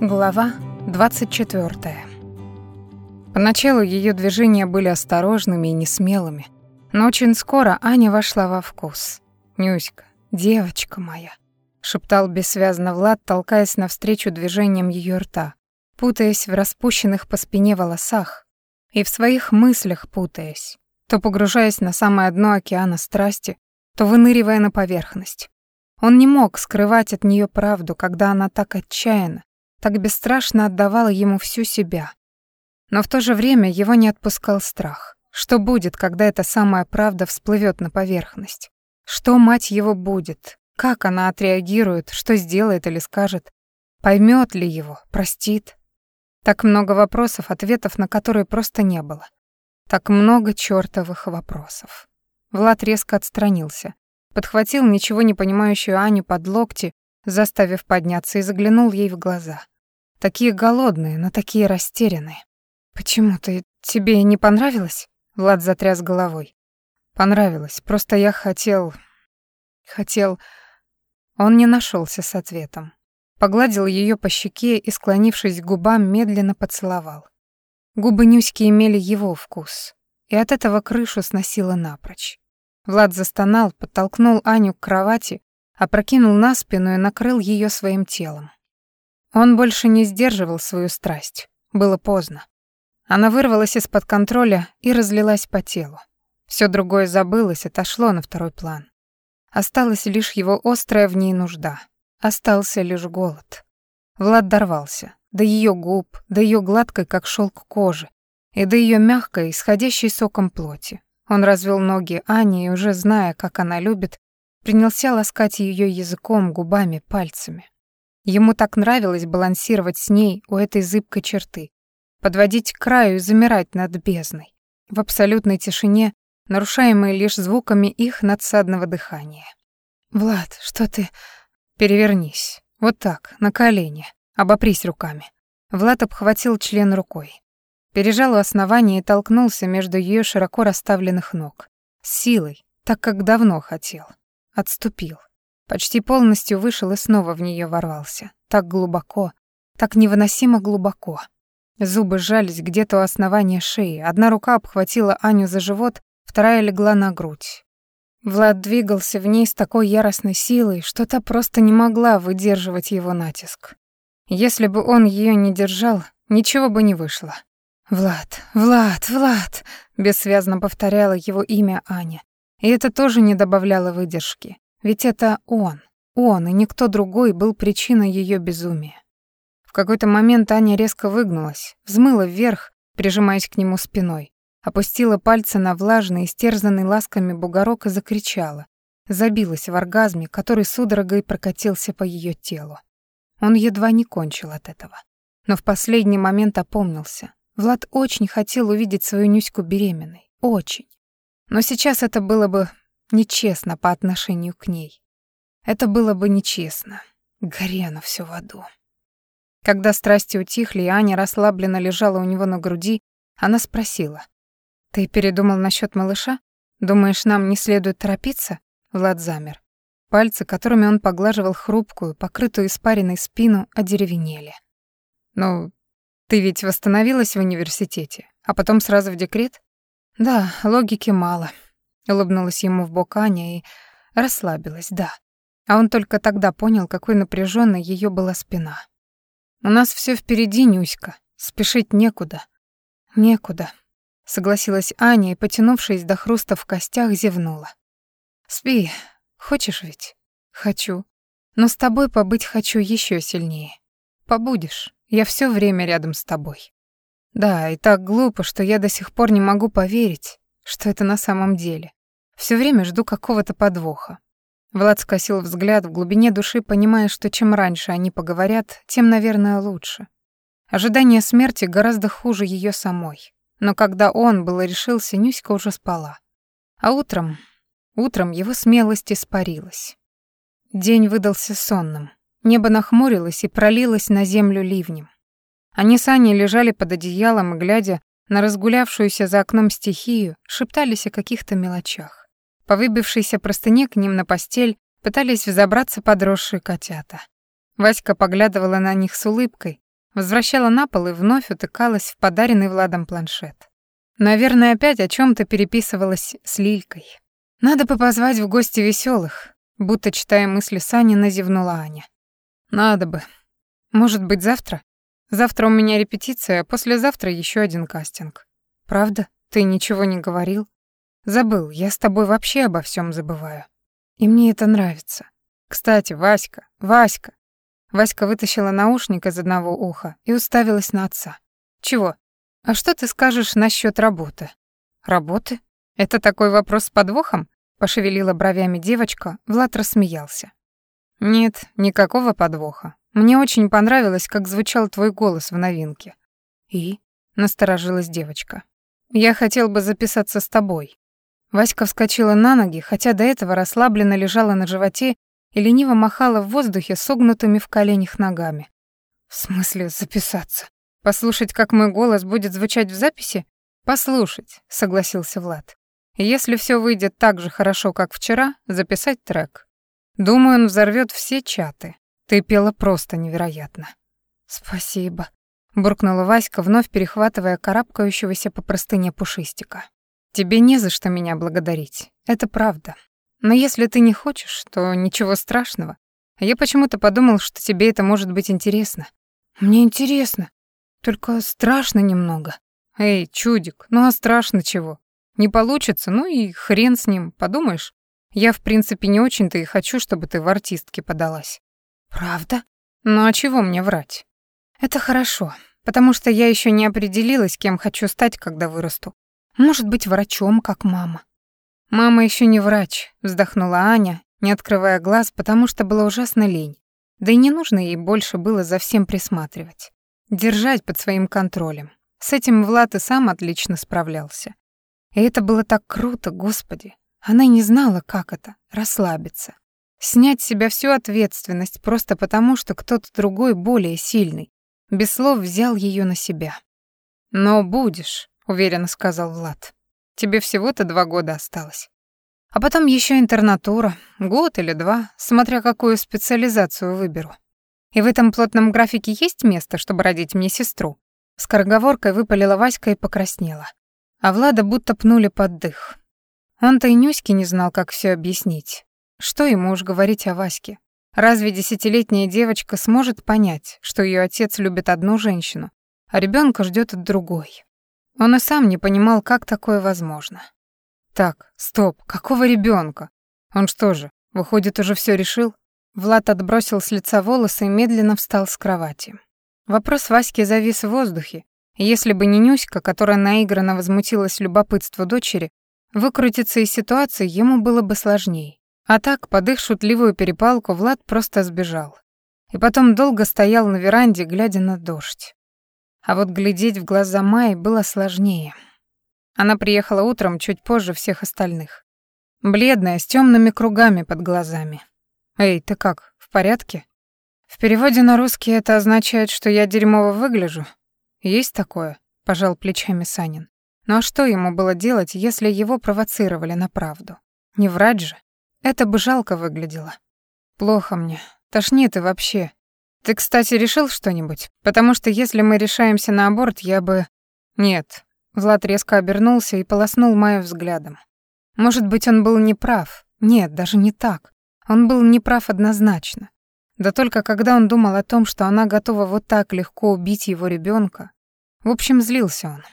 Глава 24. Поначалу ее движения были осторожными и несмелыми, но очень скоро Аня вошла во вкус. «Нюська, девочка моя», — шептал бессвязно Влад, толкаясь навстречу движением ее рта, путаясь в распущенных по спине волосах и в своих мыслях путаясь, то погружаясь на самое дно океана страсти, то выныривая на поверхность. Он не мог скрывать от нее правду, когда она так отчаянно, так бесстрашно отдавала ему всю себя. Но в то же время его не отпускал страх. Что будет, когда эта самая правда всплывет на поверхность? Что мать его будет? Как она отреагирует? Что сделает или скажет? Поймет ли его? Простит? Так много вопросов, ответов на которые просто не было. Так много чёртовых вопросов. Влад резко отстранился, подхватил ничего не понимающую Аню под локти заставив подняться, и заглянул ей в глаза. Такие голодные, но такие растерянные. «Почему ты... тебе не понравилось?» Влад затряс головой. «Понравилось, просто я хотел... хотел...» Он не нашелся с ответом. Погладил ее по щеке и, склонившись к губам, медленно поцеловал. Губы Нюськи имели его вкус, и от этого крышу сносило напрочь. Влад застонал, подтолкнул Аню к кровати опрокинул на спину и накрыл ее своим телом. Он больше не сдерживал свою страсть. Было поздно. Она вырвалась из-под контроля и разлилась по телу. Все другое забылось, отошло на второй план. Осталась лишь его острая в ней нужда. Остался лишь голод. Влад дорвался. До ее губ, до ее гладкой, как шелк кожи, и до ее мягкой, исходящей соком плоти. Он развел ноги Ани и, уже зная, как она любит, принялся ласкать ее языком, губами, пальцами. Ему так нравилось балансировать с ней у этой зыбкой черты, подводить к краю и замирать над бездной, в абсолютной тишине, нарушаемой лишь звуками их надсадного дыхания. «Влад, что ты...» «Перевернись. Вот так, на колени. Обопрись руками». Влад обхватил член рукой. Пережал у основания и толкнулся между ее широко расставленных ног. С силой, так как давно хотел. Отступил. Почти полностью вышел и снова в нее ворвался. Так глубоко, так невыносимо глубоко. Зубы сжались где-то у основания шеи. Одна рука обхватила Аню за живот, вторая легла на грудь. Влад двигался в ней с такой яростной силой, что та просто не могла выдерживать его натиск. Если бы он ее не держал, ничего бы не вышло. «Влад, Влад, Влад!» — бессвязно повторяла его имя Аня, и это тоже не добавляло выдержки. Ведь это он, он и никто другой был причиной ее безумия. В какой-то момент Аня резко выгнулась, взмыла вверх, прижимаясь к нему спиной, опустила пальцы на влажный, истерзанный ласками бугорок и закричала. Забилась в оргазме, который судорогой прокатился по ее телу. Он едва не кончил от этого. Но в последний момент опомнился. Влад очень хотел увидеть свою Нюську беременной. Очень. Но сейчас это было бы нечестно по отношению к ней. Это было бы нечестно. Гори оно всё в аду. Когда страсти утихли, и Аня расслабленно лежала у него на груди, она спросила. «Ты передумал насчёт малыша? Думаешь, нам не следует торопиться?» Влад замер. Пальцы, которыми он поглаживал хрупкую, покрытую испаренной спину, одеревенели. «Ну, ты ведь восстановилась в университете, а потом сразу в декрет?» Да, логики мало. Улыбнулась ему в бок Аня и расслабилась, да. А он только тогда понял, какой напряженной ее была спина. У нас все впереди, Нюська. Спешить некуда. Некуда. Согласилась Аня и, потянувшись до хруста в костях, зевнула. Спи. Хочешь ведь? Хочу. Но с тобой побыть хочу еще сильнее. Побудешь. Я все время рядом с тобой. Да, и так глупо, что я до сих пор не могу поверить, что это на самом деле. Все время жду какого-то подвоха. Влад скосил взгляд в глубине души, понимая, что чем раньше они поговорят, тем, наверное, лучше. Ожидание смерти гораздо хуже ее самой. Но когда он было решился, Нюська уже спала. А утром... Утром его смелость испарилась. День выдался сонным. Небо нахмурилось и пролилось на землю ливнем. Они с Аней лежали под одеялом и, глядя на разгулявшуюся за окном стихию, шептались о каких-то мелочах. По выбившейся простыне к ним на постель пытались взобраться подросшие котята. Васька поглядывала на них с улыбкой, возвращала на пол и вновь утыкалась в подаренный Владом планшет. Наверное, опять о чем то переписывалась с Лилькой. Надо бы позвать в гости веселых, будто читая мысли Сани, назевнула Аня. Надо бы. Может быть, завтра? Завтра у меня репетиция, а послезавтра еще один кастинг. Правда? Ты ничего не говорил? Забыл, я с тобой вообще обо всем забываю. И мне это нравится. Кстати, Васька, Васька. Васька вытащила наушник из одного уха и уставилась на отца. Чего? А что ты скажешь насчет работы? Работы? Это такой вопрос с подвохом? Пошевелила бровями девочка, Влад рассмеялся. Нет, никакого подвоха. Мне очень понравилось, как звучал твой голос в новинке. И насторожилась девочка. Я хотел бы записаться с тобой. Васька вскочила на ноги, хотя до этого расслабленно лежала на животе и лениво махала в воздухе согнутыми в коленях ногами. В смысле записаться? Послушать, как мой голос будет звучать в записи? Послушать, согласился Влад. Если все выйдет так же хорошо, как вчера, записать трек. Думаю, он взорвет все чаты. Ты пела просто невероятно. Спасибо, буркнула Васька, вновь перехватывая карабкающегося по простыне пушистика. Тебе не за что меня благодарить. Это правда. Но если ты не хочешь, то ничего страшного. Я почему-то подумал, что тебе это может быть интересно. Мне интересно, только страшно немного. Эй, чудик, ну а страшно чего? Не получится, ну и хрен с ним, подумаешь. Я, в принципе, не очень-то и хочу, чтобы ты в артистке подалась. Правда? Ну а чего мне врать? Это хорошо, потому что я еще не определилась, кем хочу стать, когда вырасту. Может быть, врачом, как мама. Мама еще не врач, вздохнула Аня, не открывая глаз, потому что было ужасно лень. Да и не нужно ей больше было за всем присматривать держать под своим контролем. С этим Влад и сам отлично справлялся. И это было так круто, Господи. Она не знала, как это — расслабиться. Снять с себя всю ответственность просто потому, что кто-то другой более сильный, без слов взял ее на себя. «Но будешь», — уверенно сказал Влад. «Тебе всего-то два года осталось. А потом еще интернатура, год или два, смотря какую специализацию выберу. И в этом плотном графике есть место, чтобы родить мне сестру?» Скороговоркой выпалила Васька и покраснела. А Влада будто пнули под дых. Он-то и Нюськи не знал, как все объяснить. Что ему уж говорить о Ваське? Разве десятилетняя девочка сможет понять, что ее отец любит одну женщину, а ребенка ждет от другой? Он и сам не понимал, как такое возможно. Так, стоп, какого ребенка? Он что же, выходит, уже все решил? Влад отбросил с лица волосы и медленно встал с кровати. Вопрос Васьки завис в воздухе, если бы не Нюська, которая наигранно возмутилась любопытству дочери, выкрутиться из ситуации ему было бы сложнее. А так, под их шутливую перепалку, Влад просто сбежал. И потом долго стоял на веранде, глядя на дождь. А вот глядеть в глаза Майи было сложнее. Она приехала утром чуть позже всех остальных. Бледная, с темными кругами под глазами. «Эй, ты как, в порядке?» «В переводе на русский это означает, что я дерьмово выгляжу?» «Есть такое?» — пожал плечами Санин. «Ну а что ему было делать, если его провоцировали на правду? Не врать же? Это бы жалко выглядело. Плохо мне. Тошнит и вообще. Ты, кстати, решил что-нибудь? Потому что если мы решаемся на аборт, я бы... Нет. Влад резко обернулся и полоснул Майю взглядом. Может быть, он был неправ. Нет, даже не так. Он был неправ однозначно. Да только когда он думал о том, что она готова вот так легко убить его ребенка, в общем, злился он.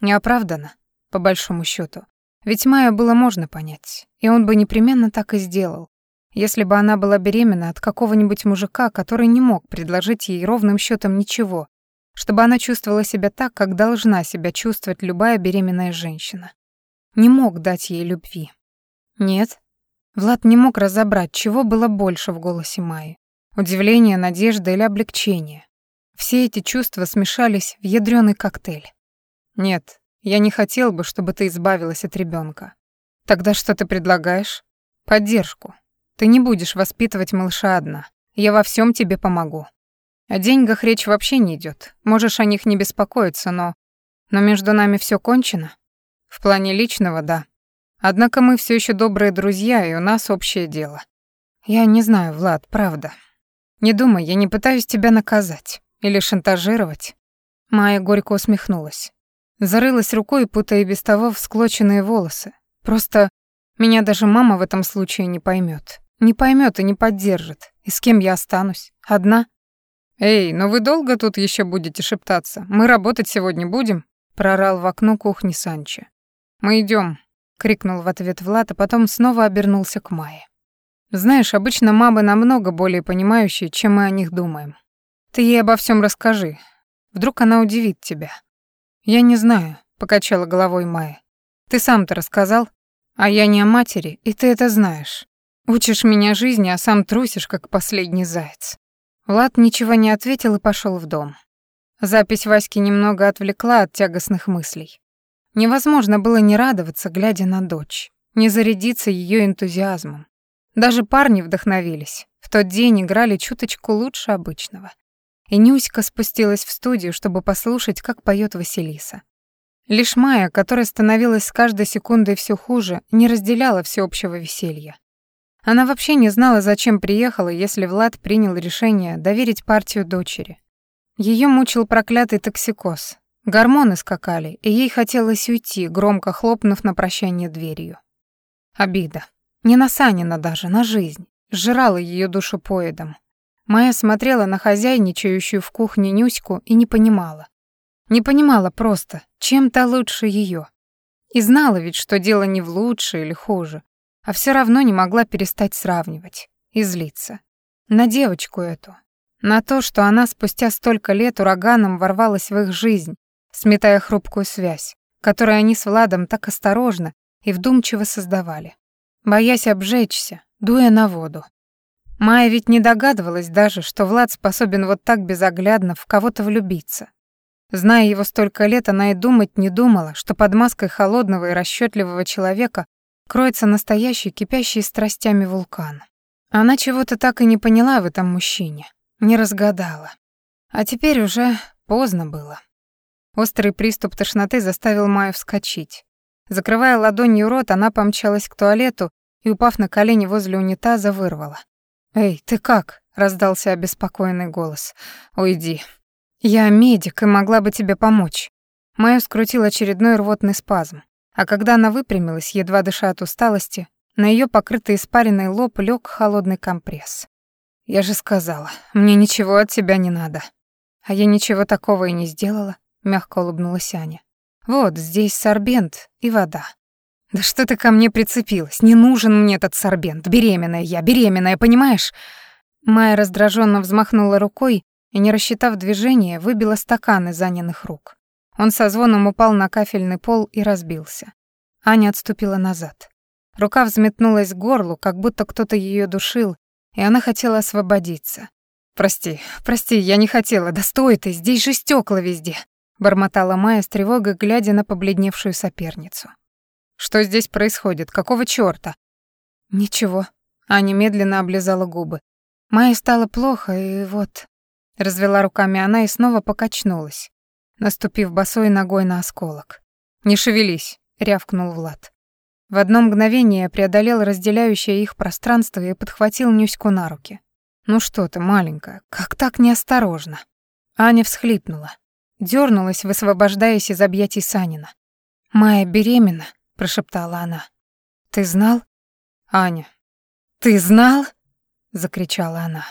Неоправданно, по большому счету. Ведь Майя было можно понять, и он бы непременно так и сделал, если бы она была беременна от какого-нибудь мужика, который не мог предложить ей ровным счетом ничего, чтобы она чувствовала себя так, как должна себя чувствовать любая беременная женщина. Не мог дать ей любви. Нет, Влад не мог разобрать, чего было больше в голосе Майи. Удивление, надежда или облегчение. Все эти чувства смешались в ядрёный коктейль. «Нет, я не хотел бы, чтобы ты избавилась от ребёнка. Тогда что ты предлагаешь? Поддержку. Ты не будешь воспитывать малыша одна. Я во всём тебе помогу. О деньгах речь вообще не идёт. Можешь о них не беспокоиться, но... Но между нами всё кончено? В плане личного, да. Однако мы все еще добрые друзья, и у нас общее дело. Я не знаю, Влад, правда. Не думай, я не пытаюсь тебя наказать. Или шантажировать?» Майя горько усмехнулась. Зарылась рукой, путая без того всклоченные волосы. Просто меня даже мама в этом случае не поймет. Не поймет и не поддержит. И с кем я останусь? Одна? «Эй, но вы долго тут еще будете шептаться? Мы работать сегодня будем?» прорал в окно кухни Санчо. «Мы идем, крикнул в ответ Влад, а потом снова обернулся к Майе. «Знаешь, обычно мамы намного более понимающие, чем мы о них думаем. Ты ей обо всем расскажи. Вдруг она удивит тебя». «Я не знаю», — покачала головой Майя. «Ты сам-то рассказал, а я не о матери, и ты это знаешь. Учишь меня жизни, а сам трусишь, как последний заяц». Влад ничего не ответил и пошел в дом. Запись Васьки немного отвлекла от тягостных мыслей. Невозможно было не радоваться, глядя на дочь, не зарядиться ее энтузиазмом. Даже парни вдохновились. В тот день играли чуточку лучше обычного. И Нюська спустилась в студию, чтобы послушать, как поет Василиса. Лишь Майя, которая становилась с каждой секундой все хуже, не разделяла всеобщего веселья. Она вообще не знала, зачем приехала, если Влад принял решение доверить партию дочери. Ее мучил проклятый токсикоз. Гормоны скакали, и ей хотелось уйти, громко хлопнув на прощание дверью. Обида. Не на Санина даже, на жизнь. Сжирала ее душу поедом. Майя смотрела на хозяйничающую в кухне Нюську и не понимала. Не понимала просто, чем то лучше ее. И знала ведь, что дело не в лучше или хуже а все равно не могла перестать сравнивать и злиться. На девочку эту, на то, что она спустя столько лет ураганом ворвалась в их жизнь, сметая хрупкую связь, которую они с Владом так осторожно и вдумчиво создавали, боясь обжечься, дуя на воду. Майя ведь не догадывалась даже, что Влад способен вот так безоглядно в кого-то влюбиться. Зная его столько лет, она и думать не думала, что под маской холодного и расчетливого человека кроется настоящий кипящий страстями вулкан. Она чего-то так и не поняла в этом мужчине, не разгадала. А теперь уже поздно было. Острый приступ тошноты заставил Майю вскочить. Закрывая ладонью рот, она помчалась к туалету и, упав на колени возле унитаза, вырвала. «Эй, ты как?» — раздался обеспокоенный голос. «Уйди. Я медик и могла бы тебе помочь». Майю скрутил очередной рвотный спазм. А когда она выпрямилась, едва дыша от усталости, на ее покрытый испаренный лоб лег холодный компресс. «Я же сказала, мне ничего от тебя не надо». «А я ничего такого и не сделала», — мягко улыбнулась Аня. «Вот, здесь сорбент и вода». «Да что ты ко мне прицепилась? Не нужен мне этот сорбент. Беременная я, беременная, понимаешь?» Майя раздраженно взмахнула рукой и, не рассчитав движение, выбила стакан из Аниных рук. Он со звоном упал на кафельный пол и разбился. Аня отступила назад. Рука взметнулась к горлу, как будто кто-то ее душил, и она хотела освободиться. «Прости, прости, я не хотела. Да стой ты, здесь же стекла везде!» бормотала Майя с тревогой, глядя на побледневшую соперницу. «Что здесь происходит? Какого чёрта?» «Ничего». Аня медленно облизала губы. Майе стало плохо, и вот... Развела руками она и снова покачнулась наступив босой ногой на осколок. «Не шевелись», — рявкнул Влад. В одно мгновение преодолел разделяющее их пространство и подхватил Нюську на руки. «Ну что ты, маленькая, как так неосторожно?» Аня всхлипнула, дернулась, высвобождаясь из объятий Санина. «Майя беременна», — прошептала она. «Ты знал?» «Аня, ты знал?» — закричала она.